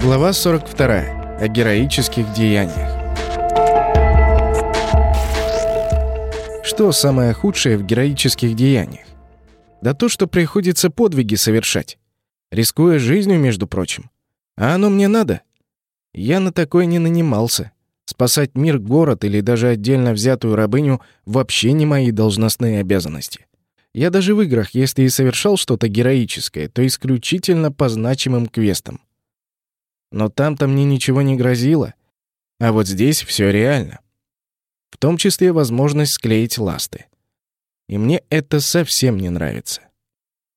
Глава 42. О героических деяниях. Что самое худшее в героических деяниях? Да то, что приходится подвиги совершать. Рискуя жизнью, между прочим. А оно мне надо? Я на такое не нанимался. Спасать мир, город или даже отдельно взятую рабыню вообще не мои должностные обязанности. Я даже в играх, если и совершал что-то героическое, то исключительно по значимым квестам. Но там-то мне ничего не грозило. А вот здесь все реально. В том числе возможность склеить ласты. И мне это совсем не нравится.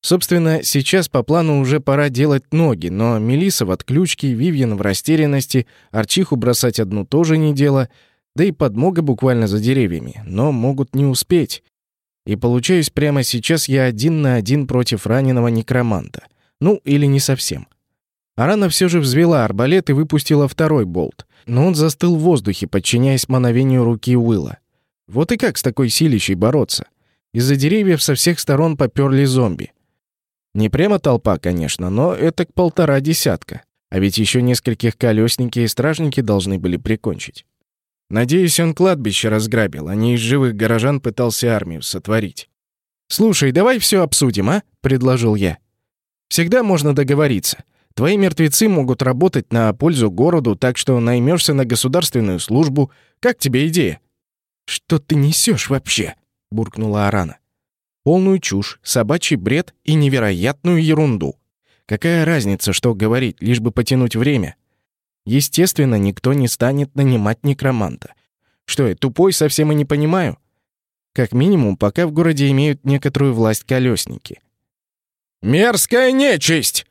Собственно, сейчас по плану уже пора делать ноги, но Мелиса в отключке, Вивьен в растерянности, Арчиху бросать одну тоже не дело, да и подмога буквально за деревьями, но могут не успеть. И получаюсь прямо сейчас я один на один против раненого некроманта. Ну, или не совсем. Арана все же взвела арбалет и выпустила второй болт, но он застыл в воздухе, подчиняясь мановению руки Уилла. Вот и как с такой силищей бороться? Из-за деревьев со всех сторон поперли зомби. Не прямо толпа, конечно, но это к полтора десятка. А ведь еще нескольких колесники и стражники должны были прикончить. Надеюсь, он кладбище разграбил, а не из живых горожан пытался армию сотворить. «Слушай, давай все обсудим, а?» — предложил я. «Всегда можно договориться. Твои мертвецы могут работать на пользу городу, так что наймешься на государственную службу. Как тебе идея?» «Что ты несешь вообще?» — буркнула Арана. «Полную чушь, собачий бред и невероятную ерунду. Какая разница, что говорить, лишь бы потянуть время? Естественно, никто не станет нанимать некроманта. Что я, тупой совсем и не понимаю? Как минимум, пока в городе имеют некоторую власть колесники. «Мерзкая нечисть!»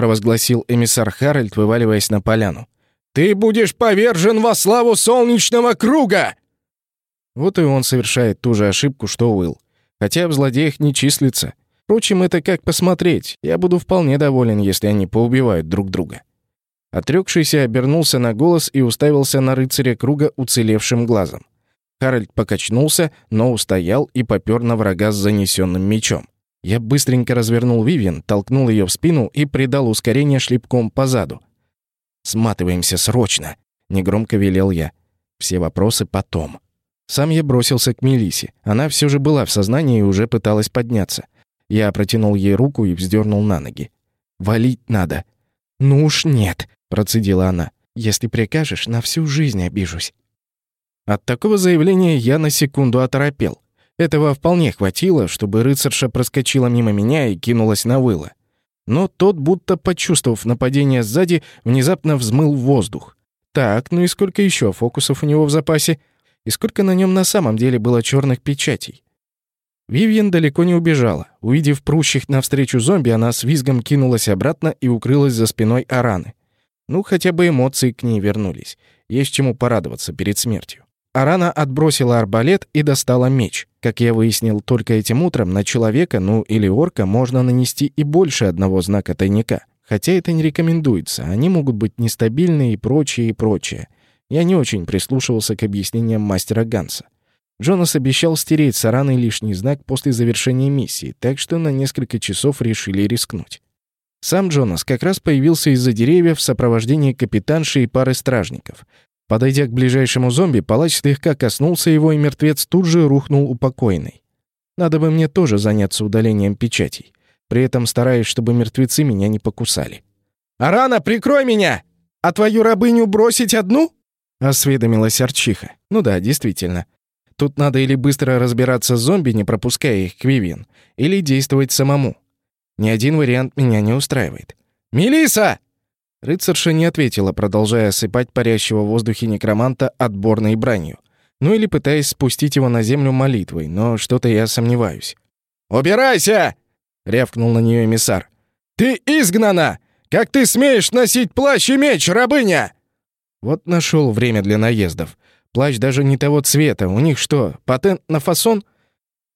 провозгласил эмиссар Харальд, вываливаясь на поляну. «Ты будешь повержен во славу солнечного круга!» Вот и он совершает ту же ошибку, что Уилл. Хотя в злодеях не числится. Впрочем, это как посмотреть. Я буду вполне доволен, если они поубивают друг друга. Отрекшийся обернулся на голос и уставился на рыцаря круга уцелевшим глазом. Харальд покачнулся, но устоял и попёр на врага с занесенным мечом. Я быстренько развернул Вивиан, толкнул ее в спину и придал ускорение шлепком по заду. «Сматываемся срочно!» — негромко велел я. «Все вопросы потом». Сам я бросился к Мелисе. Она все же была в сознании и уже пыталась подняться. Я протянул ей руку и вздернул на ноги. «Валить надо». «Ну уж нет», — процедила она. «Если прикажешь, на всю жизнь обижусь». От такого заявления я на секунду оторопел. Этого вполне хватило, чтобы рыцарша проскочила мимо меня и кинулась на выло. Но тот, будто почувствовав нападение сзади, внезапно взмыл в воздух. Так, ну и сколько еще фокусов у него в запасе? И сколько на нем на самом деле было черных печатей? Вивьен далеко не убежала. Увидев прущих навстречу зомби, она с визгом кинулась обратно и укрылась за спиной Араны. Ну, хотя бы эмоции к ней вернулись. Есть чему порадоваться перед смертью. Арана отбросила арбалет и достала меч. Как я выяснил только этим утром, на человека, ну или орка, можно нанести и больше одного знака тайника. Хотя это не рекомендуется, они могут быть нестабильны и прочее, и прочее. Я не очень прислушивался к объяснениям мастера Ганса. Джонас обещал стереть с Араны лишний знак после завершения миссии, так что на несколько часов решили рискнуть. Сам Джонас как раз появился из-за деревьев в сопровождении капитанши и пары стражников. Подойдя к ближайшему зомби, палач слегка коснулся его, и мертвец тут же рухнул упокойный. Надо бы мне тоже заняться удалением печатей, при этом стараясь, чтобы мертвецы меня не покусали. «Арана, прикрой меня! А твою рабыню бросить одну?» — осведомилась Арчиха. «Ну да, действительно. Тут надо или быстро разбираться с зомби, не пропуская их к Вивиан, или действовать самому. Ни один вариант меня не устраивает. Мелиса! Рыцарша не ответила, продолжая осыпать парящего в воздухе некроманта отборной бранью. Ну или пытаясь спустить его на землю молитвой, но что-то я сомневаюсь. «Убирайся!» — рявкнул на нее эмиссар. «Ты изгнана! Как ты смеешь носить плащ и меч, рабыня?» Вот нашел время для наездов. Плащ даже не того цвета. У них что, патент на фасон?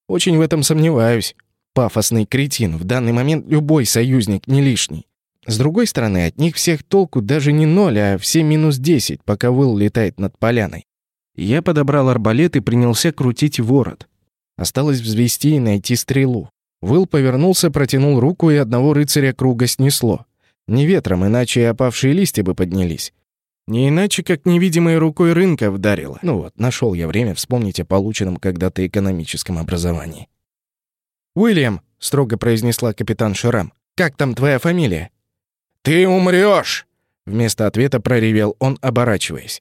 Очень в этом сомневаюсь. Пафосный кретин. В данный момент любой союзник не лишний. С другой стороны, от них всех толку даже не ноль, а все минус десять, пока Уилл летает над поляной. Я подобрал арбалет и принялся крутить ворот. Осталось взвести и найти стрелу. Уилл повернулся, протянул руку, и одного рыцаря круга снесло. Не ветром, иначе и опавшие листья бы поднялись. Не иначе, как невидимой рукой рынка вдарило. Ну вот, нашел я время вспомнить о полученном когда-то экономическом образовании. «Уильям», — строго произнесла капитан Шрам, — «как там твоя фамилия?» «Ты умрёшь!» — вместо ответа проревел он, оборачиваясь.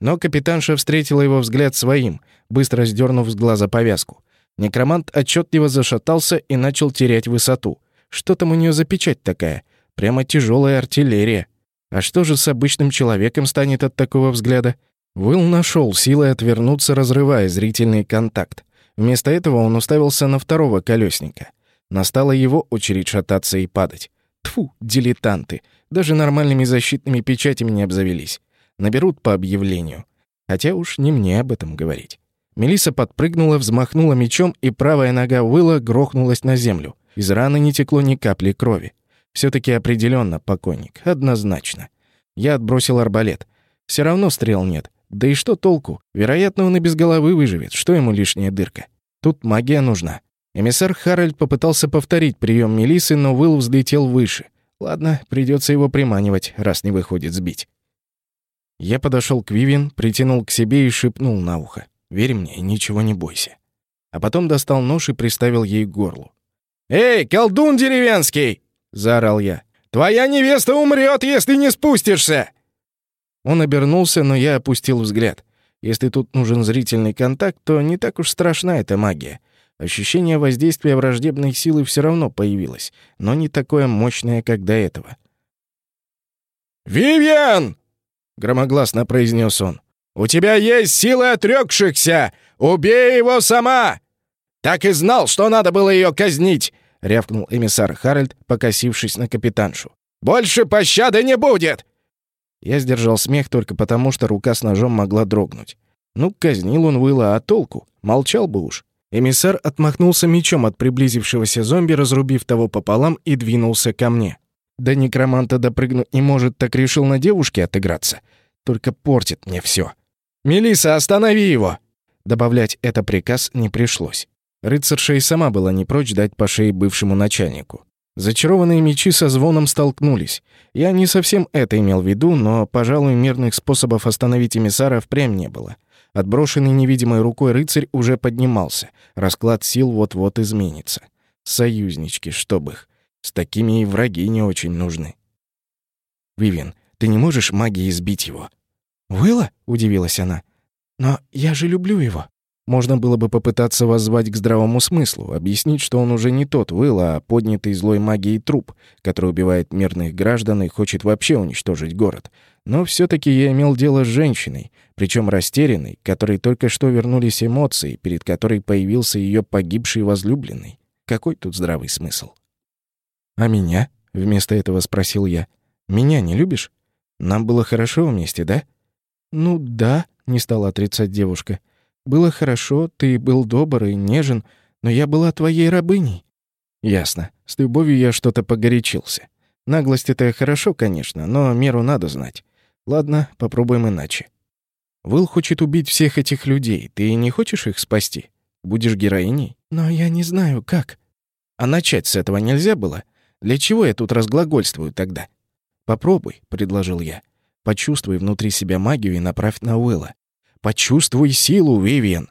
Но капитанша встретила его взгляд своим, быстро сдернув с глаза повязку. Некромант отчетливо зашатался и начал терять высоту. Что там у нее за печать такая? Прямо тяжелая артиллерия. А что же с обычным человеком станет от такого взгляда? Уилл нашел силы отвернуться, разрывая зрительный контакт. Вместо этого он уставился на второго колесника. Настала его очередь шататься и падать. Тфу, дилетанты. Даже нормальными защитными печатями не обзавелись. Наберут по объявлению. Хотя уж не мне об этом говорить. Мелиса подпрыгнула, взмахнула мечом, и правая нога Уилла грохнулась на землю. Из раны не текло ни капли крови. все таки определенно покойник, однозначно. Я отбросил арбалет. Все равно стрел нет. Да и что толку? Вероятно, он и без головы выживет. Что ему лишняя дырка? Тут магия нужна. Эмиссар Харальд попытался повторить прием Мелисы, но Уилл взлетел выше. Ладно, придется его приманивать, раз не выходит сбить. Я подошел к Вивин, притянул к себе и шепнул на ухо. Верь мне, ничего не бойся. А потом достал нож и приставил ей к горлу. «Эй, колдун деревенский!» — заорал я. «Твоя невеста умрет, если не спустишься!» Он обернулся, но я опустил взгляд. Если тут нужен зрительный контакт, то не так уж страшна эта магия. Ощущение воздействия враждебной силы все равно появилось, но не такое мощное, как до этого. «Вивиан!» — громогласно произнес он. У тебя есть силы отрекшихся! Убей его сама!» «Так и знал, что надо было ее казнить!» — рявкнул эмиссар Харальд, покосившись на капитаншу. «Больше пощады не будет!» Я сдержал смех только потому, что рука с ножом могла дрогнуть. Ну, казнил он Уилла, а толку? Молчал бы уж. Эмиссар отмахнулся мечом от приблизившегося зомби, разрубив того пополам, и двинулся ко мне. Да некроманта допрыгнуть не может, так решил на девушке отыграться. Только портит мне все. Мелиса, останови его!» Добавлять это приказ не пришлось. Рыцарша и сама была не прочь дать по шее бывшему начальнику. Зачарованные мечи со звоном столкнулись. Я не совсем это имел в виду, но, пожалуй, мирных способов остановить эмиссара впрямь не было. Отброшенный невидимой рукой рыцарь уже поднимался. Расклад сил вот-вот изменится. Союзнички, чтоб их. С такими и враги не очень нужны. «Вивен, ты не можешь магией сбить его?» «Выла?» — удивилась она. «Но я же люблю его». Можно было бы попытаться воззвать к здравому смыслу, объяснить, что он уже не тот Will, а поднятый злой магией труп, который убивает мирных граждан и хочет вообще уничтожить город. Но все таки я имел дело с женщиной, причем растерянной, которой только что вернулись эмоции, перед которой появился ее погибший возлюбленный. Какой тут здравый смысл? «А меня?» — вместо этого спросил я. «Меня не любишь? Нам было хорошо вместе, да?» «Ну да», — не стала отрицать девушка. «Было хорошо, ты был добр и нежен, но я была твоей рабыней». «Ясно. С любовью я что-то погорячился. Наглость — это хорошо, конечно, но меру надо знать. Ладно, попробуем иначе. Выл хочет убить всех этих людей. Ты не хочешь их спасти? Будешь героиней? Но я не знаю, как. А начать с этого нельзя было? Для чего я тут разглагольствую тогда? Попробуй, предложил я. Почувствуй внутри себя магию и направь на Уилла. Почувствуй силу, Вивиан.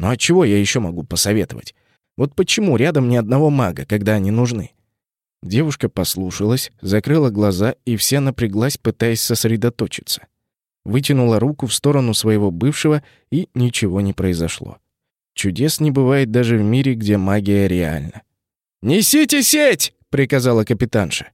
Ну а чего я еще могу посоветовать? Вот почему рядом ни одного мага, когда они нужны? Девушка послушалась, закрыла глаза и вся напряглась, пытаясь сосредоточиться. Вытянула руку в сторону своего бывшего, и ничего не произошло. Чудес не бывает даже в мире, где магия реальна. «Несите сеть!» — приказала капитанша.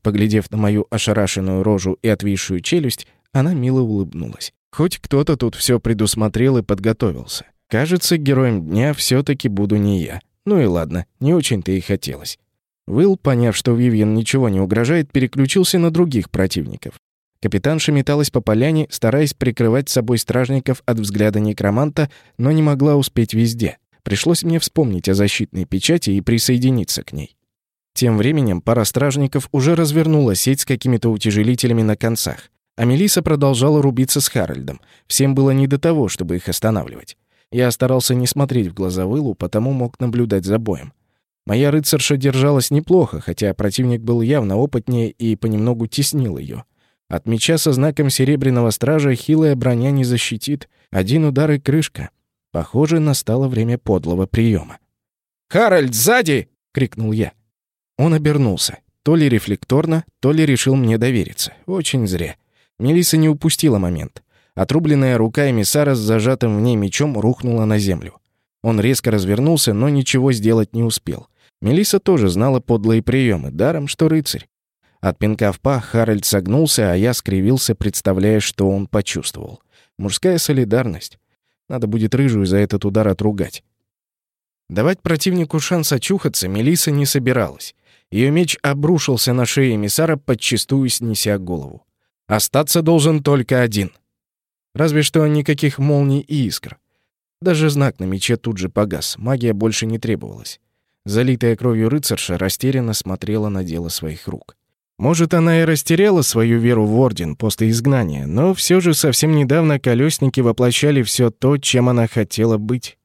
Поглядев на мою ошарашенную рожу и отвисшую челюсть, она мило улыбнулась. Хоть кто-то тут все предусмотрел и подготовился. Кажется, героем дня все таки буду не я. Ну и ладно, не очень-то и хотелось. Уилл, поняв, что Вивьен ничего не угрожает, переключился на других противников. Капитанша металась по поляне, стараясь прикрывать собой стражников от взгляда некроманта, но не могла успеть везде. Пришлось мне вспомнить о защитной печати и присоединиться к ней. Тем временем пара стражников уже развернула сеть с какими-то утяжелителями на концах, а Мелиса продолжала рубиться с Харальдом. Всем было не до того, чтобы их останавливать. Я старался не смотреть в глаза Вылу, потому мог наблюдать за боем. Моя рыцарша держалась неплохо, хотя противник был явно опытнее и понемногу теснил ее. От меча со знаком серебряного стража хилая броня не защитит. Один удар и крышка. Похоже, настало время подлого приема. «Харальд, сзади!» — крикнул я. Он обернулся. То ли рефлекторно, то ли решил мне довериться. Очень зря. Мелиса не упустила момент. Отрубленная рука эмиссара с зажатым в ней мечом рухнула на землю. Он резко развернулся, но ничего сделать не успел. Мелиса тоже знала подлые приемы, даром что рыцарь. От пинка в пах Харальд согнулся, а я скривился, представляя, что он почувствовал. Мужская солидарность. Надо будет рыжую за этот удар отругать. Давать противнику шанс очухаться Мелиса не собиралась. Ее меч обрушился на шею эмиссара, подчистую снеся голову. Остаться должен только один. Разве что никаких молний и искр. Даже знак на мече тут же погас, магия больше не требовалась. Залитая кровью рыцарша растерянно смотрела на дело своих рук. Может, она и растеряла свою веру в Орден после изгнания, но все же совсем недавно колесники воплощали все то, чем она хотела быть.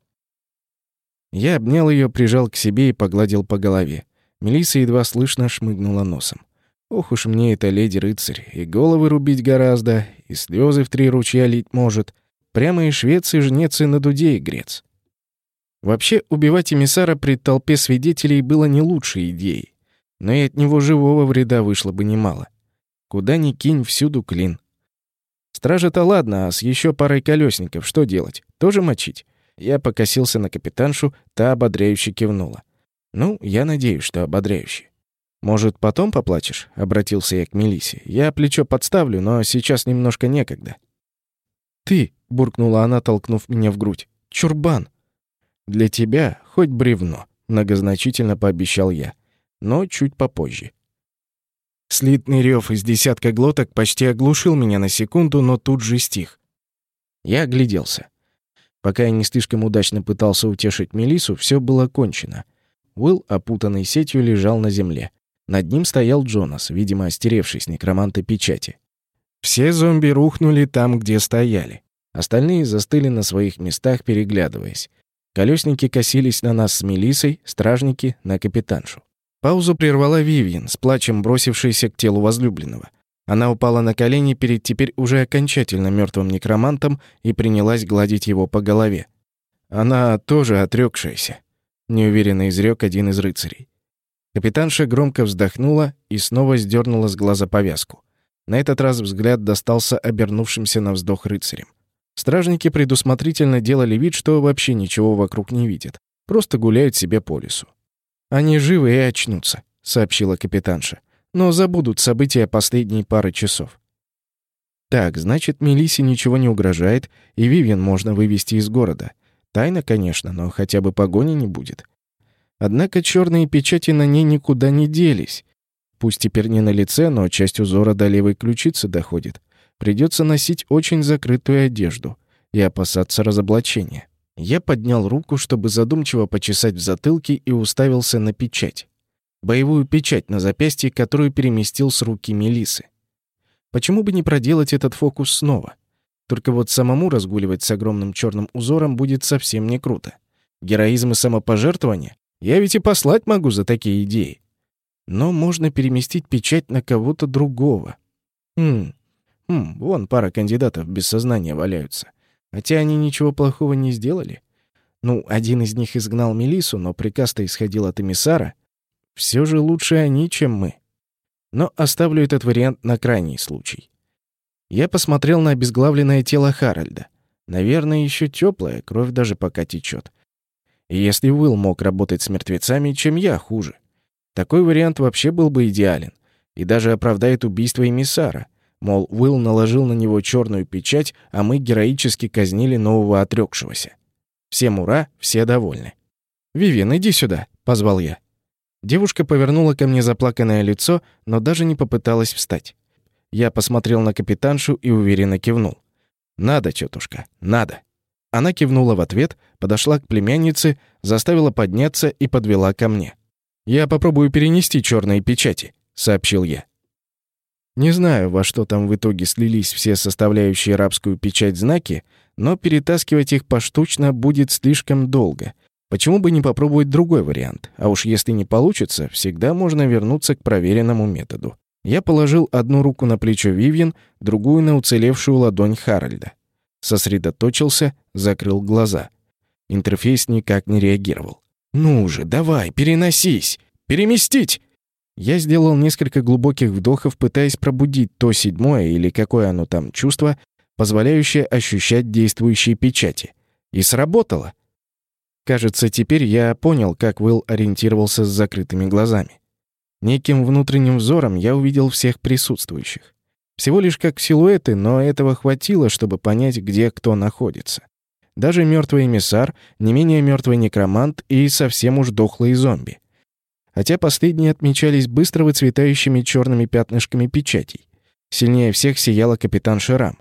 Я обнял ее, прижал к себе и погладил по голове. Мелисса едва слышно шмыгнула носом. Ох уж мне эта леди-рыцарь, и головы рубить гораздо, и слезы в три ручья лить может. Прямо и швец, и жнец, и на дуде и грец. Вообще, убивать эмиссара при толпе свидетелей было не лучшей идеей. Но и от него живого вреда вышло бы немало. Куда ни кинь, всюду клин. Стража-то ладно, а с еще парой колесников что делать? Тоже мочить? Я покосился на капитаншу, та ободряюще кивнула. Ну, я надеюсь, что ободряюще. «Может, потом поплачешь?» — обратился я к Мелисе. «Я плечо подставлю, но сейчас немножко некогда». «Ты!» — буркнула она, толкнув меня в грудь. «Чурбан!» «Для тебя хоть бревно», — многозначительно пообещал я. Но чуть попозже. Слитный рев из десятка глоток почти оглушил меня на секунду, но тут же стих. Я огляделся. Пока я не слишком удачно пытался утешить Мелису, все было кончено. Уилл, опутанный сетью, лежал на земле. Над ним стоял Джонас, видимо, остеревшись некроманта печати. Все зомби рухнули там, где стояли. Остальные застыли на своих местах, переглядываясь. Колесники косились на нас с Мелисой, стражники — на капитаншу. Паузу прервала Вивьен, с плачем бросившейся к телу возлюбленного. Она упала на колени перед теперь уже окончательно мертвым некромантом и принялась гладить его по голове. Она тоже отрекшаяся, неуверенно изрек один из рыцарей. Капитанша громко вздохнула и снова сдернула с глаза повязку. На этот раз взгляд достался обернувшимся на вздох рыцарям. Стражники предусмотрительно делали вид, что вообще ничего вокруг не видят. Просто гуляют себе по лесу. «Они живы и очнутся», — сообщила капитанша. «Но забудут события последней пары часов». Так, значит, Мелисе ничего не угрожает, и Вивьен можно вывести из города. Тайна, конечно, но хотя бы погони не будет. Однако черные печати на ней никуда не делись. Пусть теперь не на лице, но часть узора до левой ключицы доходит. Придется носить очень закрытую одежду и опасаться разоблачения. Я поднял руку, чтобы задумчиво почесать в затылке и уставился на печать. Боевую печать на запястье, которую переместил с руки Мелисы. Почему бы не проделать этот фокус снова? Только вот самому разгуливать с огромным черным узором будет совсем не круто. Героизм и самопожертвование я ведь и послать могу за такие идеи. Но можно переместить печать на кого-то другого. Хм, хм, вон пара кандидатов без сознания валяются. Хотя они ничего плохого не сделали. Ну, один из них изгнал Мелису, но приказ-то исходил от эмиссара. Все же лучше они, чем мы. Но оставлю этот вариант на крайний случай. Я посмотрел на обезглавленное тело Харальда. Наверное, еще теплое, кровь даже пока течет. Если Уилл мог работать с мертвецами, чем я хуже. Такой вариант вообще был бы идеален. И даже оправдает убийство эмиссара. Мол, Уилл наложил на него черную печать, а мы героически казнили нового отрекшегося. Всем ура, все довольны. «Вивин, иди сюда», — позвал я. Девушка повернула ко мне заплаканное лицо, но даже не попыталась встать. Я посмотрел на капитаншу и уверенно кивнул. «Надо, тетушка, надо». Она кивнула в ответ, подошла к племяннице, заставила подняться и подвела ко мне. «Я попробую перенести черные печати», — сообщил я. Не знаю, во что там в итоге слились все составляющие рабскую печать знаки, но перетаскивать их поштучно будет слишком долго. Почему бы не попробовать другой вариант? А уж если не получится, всегда можно вернуться к проверенному методу. Я положил одну руку на плечо Вивьен, другую на уцелевшую ладонь Харальда. Сосредоточился, закрыл глаза. Интерфейс никак не реагировал. «Ну же, давай, переносись! Переместить!» Я сделал несколько глубоких вдохов, пытаясь пробудить то седьмое или какое оно там чувство, позволяющее ощущать действующие печати. И сработало. Кажется, теперь я понял, как Уилл ориентировался с закрытыми глазами. Неким внутренним взором я увидел всех присутствующих. Всего лишь как силуэты, но этого хватило, чтобы понять, где кто находится. Даже мертвый эмиссар, не менее мертвый некромант и совсем уж дохлые зомби. Хотя последние отмечались быстро выцветающими черными пятнышками печатей. Сильнее всех сияла капитан Шерам.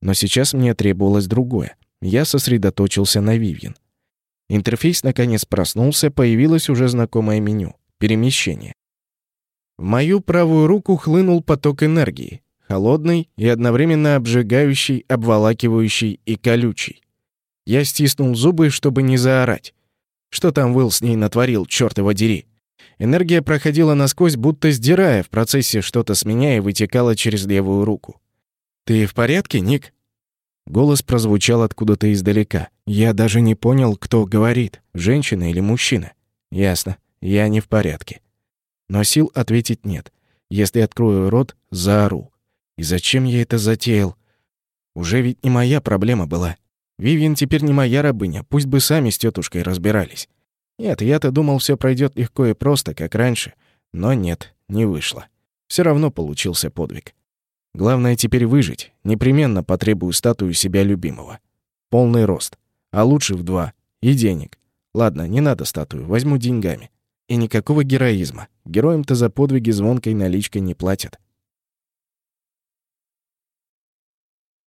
Но сейчас мне требовалось другое. Я сосредоточился на Вивьен. Интерфейс наконец проснулся, появилось уже знакомое меню — перемещение. В мою правую руку хлынул поток энергии, холодный и одновременно обжигающий, обволакивающий и колючий. Я стиснул зубы, чтобы не заорать. Что там Уилл с ней натворил, чёрт его дери? Энергия проходила насквозь, будто сдирая в процессе что-то с меня и вытекала через левую руку. «Ты в порядке, Ник?» Голос прозвучал откуда-то издалека. Я даже не понял, кто говорит, женщина или мужчина. Ясно, я не в порядке. Но сил ответить нет. Если открою рот, заору. И зачем я это затеял? Уже ведь не моя проблема была. Вивьен теперь не моя рабыня, пусть бы сами с тетушкой разбирались. Нет, я-то думал, все пройдет легко и просто, как раньше. Но нет, не вышло. Все равно получился подвиг. Главное теперь выжить. Непременно потребую статую себя любимого. Полный рост. А лучше в два. И денег. Ладно, не надо статую, возьму деньгами. И никакого героизма. Героям-то за подвиги звонкой наличкой не платят.